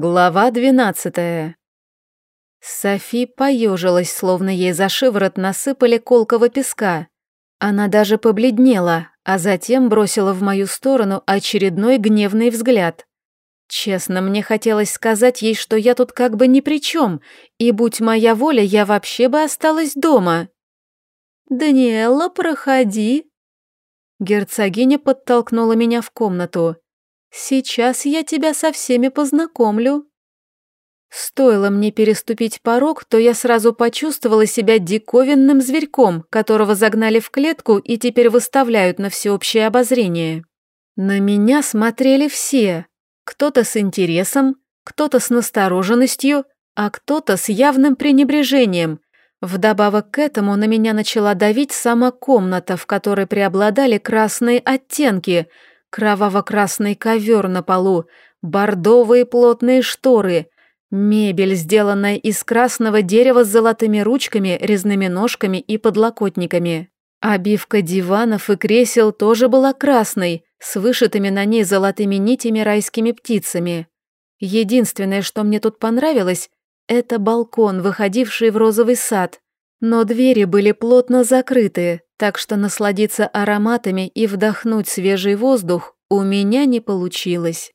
Глава двенадцатая. Софи поежилась, словно ей за шиворот насыпали колкого песка. Она даже побледнела, а затем бросила в мою сторону очередной гневный взгляд. Честно, мне хотелось сказать ей, что я тут как бы ни при чем, и, будь моя воля, я вообще бы осталась дома. «Даниэла, проходи!» Герцогиня подтолкнула меня в комнату. Сейчас я тебя со всеми познакомлю». Стоило мне переступить порог, то я сразу почувствовала себя диковинным зверьком, которого загнали в клетку и теперь выставляют на всеобщее обозрение. На меня смотрели все. Кто-то с интересом, кто-то с настороженностью, а кто-то с явным пренебрежением. Вдобавок к этому на меня начала давить сама комната, в которой преобладали красные оттенки – кроваво-красный ковер на полу, бордовые плотные шторы, мебель, сделанная из красного дерева с золотыми ручками, резными ножками и подлокотниками. Обивка диванов и кресел тоже была красной, с вышитыми на ней золотыми нитями райскими птицами. Единственное, что мне тут понравилось, это балкон, выходивший в розовый сад. Но двери были плотно закрыты, так что насладиться ароматами и вдохнуть свежий воздух у меня не получилось.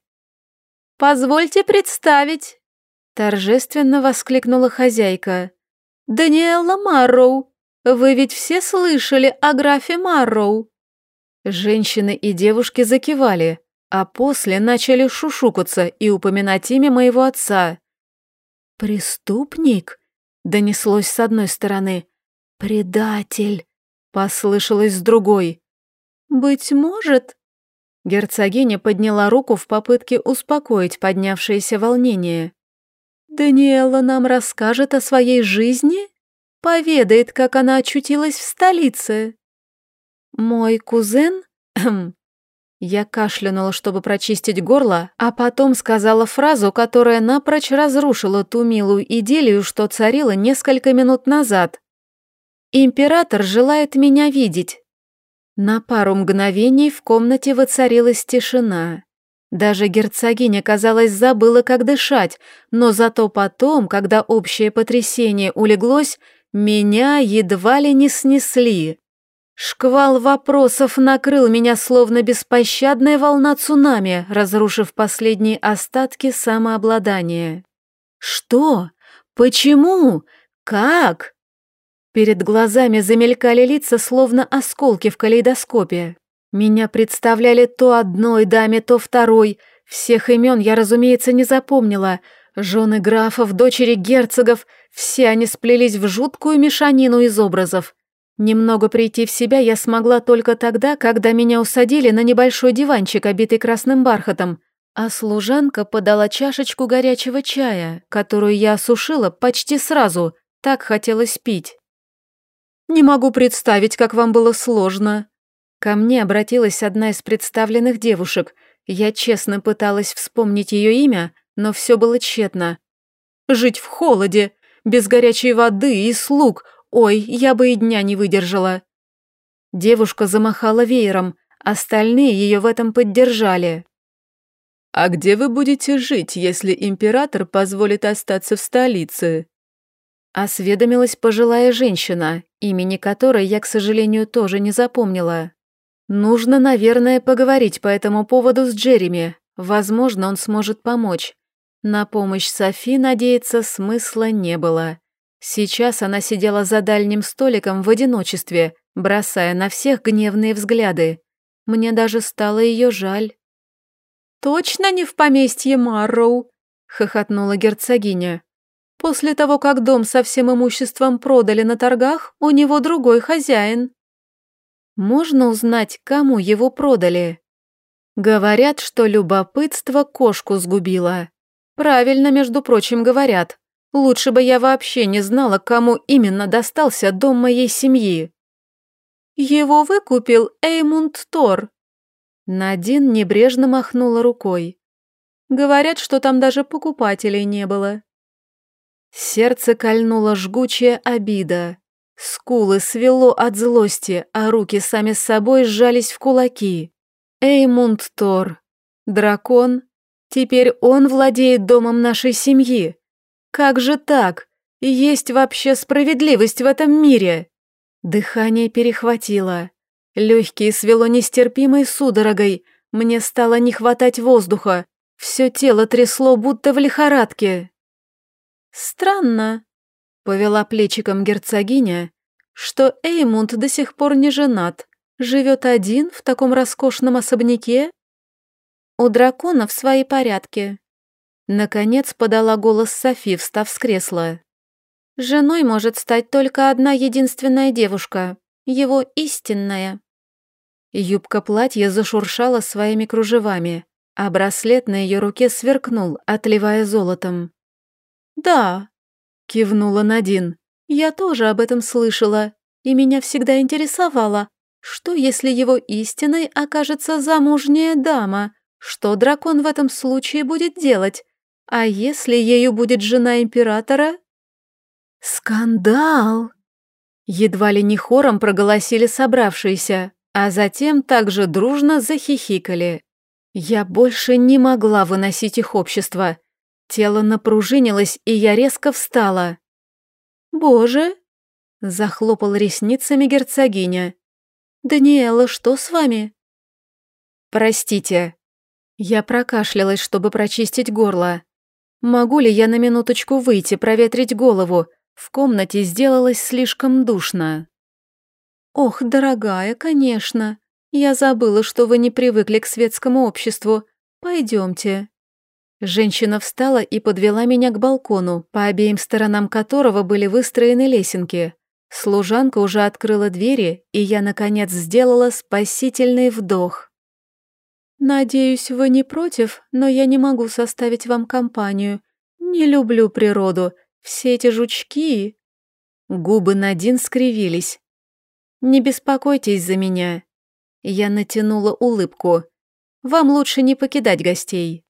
«Позвольте представить!» – торжественно воскликнула хозяйка. «Даниэла Марроу, вы ведь все слышали о графе Марроу?» Женщины и девушки закивали, а после начали шушукаться и упоминать имя моего отца. «Преступник?» – донеслось с одной стороны. «Предатель!» Послышалось с другой. «Быть может...» Герцогиня подняла руку в попытке успокоить поднявшееся волнение. «Даниэла нам расскажет о своей жизни? Поведает, как она очутилась в столице?» «Мой кузен...» Я кашлянула, чтобы прочистить горло, а потом сказала фразу, которая напрочь разрушила ту милую идиллию, что царила несколько минут назад. Император желает меня видеть. На пару мгновений в комнате воцарилась тишина. Даже герцогиня, казалось, забыла, как дышать, но зато потом, когда общее потрясение улеглось, меня едва ли не снесли. Шквал вопросов накрыл меня словно беспощадная волна цунами, разрушив последние остатки самообладания. Что? Почему? Как? Перед глазами замелькали лица, словно осколки в калейдоскопе. Меня представляли то одной даме, то второй. Всех имен я, разумеется, не запомнила. Жены графов, дочери герцогов, все они сплелись в жуткую мешанину из образов. Немного прийти в себя я смогла только тогда, когда меня усадили на небольшой диванчик, обитый красным бархатом, а служанка подала чашечку горячего чая, которую я осушила почти сразу, так хотелось пить. Не могу представить, как вам было сложно». Ко мне обратилась одна из представленных девушек. Я честно пыталась вспомнить ее имя, но все было тщетно. «Жить в холоде, без горячей воды и слуг. Ой, я бы и дня не выдержала». Девушка замахала веером, остальные ее в этом поддержали. «А где вы будете жить, если император позволит остаться в столице?» Осведомилась пожилая женщина, имени которой я, к сожалению, тоже не запомнила. Нужно, наверное, поговорить по этому поводу с Джереми. Возможно, он сможет помочь. На помощь Софи надеяться смысла не было. Сейчас она сидела за дальним столиком в одиночестве, бросая на всех гневные взгляды. Мне даже стало ее жаль. «Точно не в поместье Марроу?» — хохотнула герцогиня. После того, как дом со всем имуществом продали на торгах, у него другой хозяин. Можно узнать, кому его продали? Говорят, что любопытство кошку сгубило. Правильно, между прочим, говорят. Лучше бы я вообще не знала, кому именно достался дом моей семьи. Его выкупил Эймунд Тор. Надин небрежно махнула рукой. Говорят, что там даже покупателей не было. Сердце кольнула жгучая обида. Скулы свело от злости, а руки сами с собой сжались в кулаки. Эймунд Тор. Дракон. Теперь он владеет домом нашей семьи. Как же так? Есть вообще справедливость в этом мире? Дыхание перехватило. Легкие свело нестерпимой судорогой. Мне стало не хватать воздуха. Все тело трясло, будто в лихорадке. Странно, повела плечиком герцогиня, что Эймунд до сих пор не женат, живет один в таком роскошном особняке. У драконов свои порядки. Наконец подала голос Софи, встав с кресла. Женой может стать только одна единственная девушка, его истинная. Юбка платья зашуршала своими кружевами, а браслет на ее руке сверкнул, отливая золотом. «Да», — кивнула Надин, — «я тоже об этом слышала, и меня всегда интересовало, что если его истиной окажется замужняя дама, что дракон в этом случае будет делать, а если ею будет жена императора?» «Скандал!» Едва ли не хором проголосили собравшиеся а затем также дружно захихикали. Я больше не могла выносить их общество. Тело напружинилось, и я резко встала. «Боже!» — захлопал ресницами герцогиня. «Даниэла, что с вами?» «Простите». Я прокашлялась, чтобы прочистить горло. «Могу ли я на минуточку выйти, проветрить голову? В комнате сделалось слишком душно». «Ох, дорогая, конечно. Я забыла, что вы не привыкли к светскому обществу. Пойдемте». Женщина встала и подвела меня к балкону, по обеим сторонам которого были выстроены лесенки. Служанка уже открыла двери, и я, наконец, сделала спасительный вдох. «Надеюсь, вы не против, но я не могу составить вам компанию. Не люблю природу. Все эти жучки...» Губы Надин скривились. «Не беспокойтесь за меня». Я натянула улыбку. «Вам лучше не покидать гостей».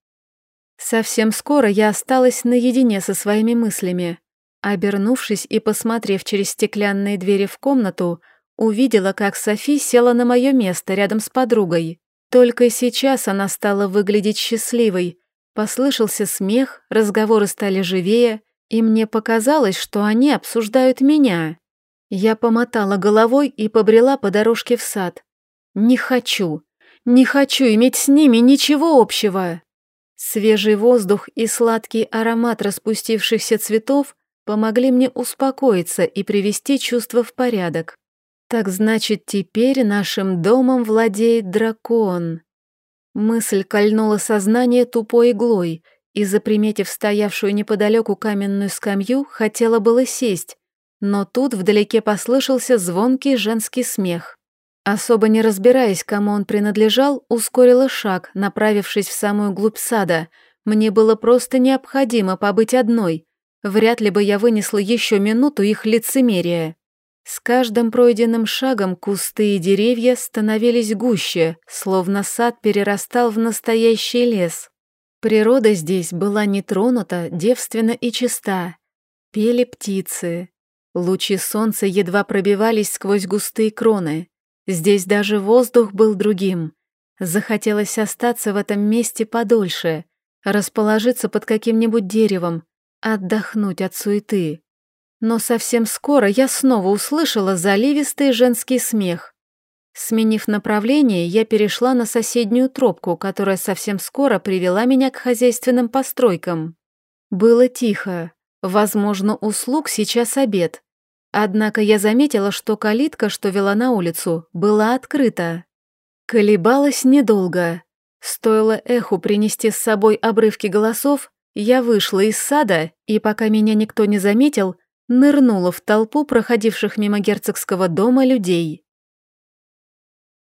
Совсем скоро я осталась наедине со своими мыслями. Обернувшись и посмотрев через стеклянные двери в комнату, увидела, как Софи села на мое место рядом с подругой. Только сейчас она стала выглядеть счастливой. Послышался смех, разговоры стали живее, и мне показалось, что они обсуждают меня. Я помотала головой и побрела по дорожке в сад. Не хочу, не хочу иметь с ними ничего общего. Свежий воздух и сладкий аромат распустившихся цветов помогли мне успокоиться и привести чувства в порядок. Так значит, теперь нашим домом владеет дракон. Мысль кольнула сознание тупой иглой, и, заприметив стоявшую неподалеку каменную скамью, хотела было сесть, но тут вдалеке послышался звонкий женский смех. Особо не разбираясь, кому он принадлежал, ускорила шаг, направившись в самую глубь сада. Мне было просто необходимо побыть одной. Вряд ли бы я вынесла еще минуту их лицемерия. С каждым пройденным шагом кусты и деревья становились гуще, словно сад перерастал в настоящий лес. Природа здесь была нетронута, девственна и чиста. Пели птицы, Лучи солнца едва пробивались сквозь густые кроны. Здесь даже воздух был другим. Захотелось остаться в этом месте подольше, расположиться под каким-нибудь деревом, отдохнуть от суеты. Но совсем скоро я снова услышала заливистый женский смех. Сменив направление, я перешла на соседнюю тропку, которая совсем скоро привела меня к хозяйственным постройкам. Было тихо. Возможно, услуг сейчас обед. Однако я заметила, что калитка, что вела на улицу, была открыта. Колебалась недолго. Стоило эху принести с собой обрывки голосов, я вышла из сада и, пока меня никто не заметил, нырнула в толпу проходивших мимо герцогского дома людей.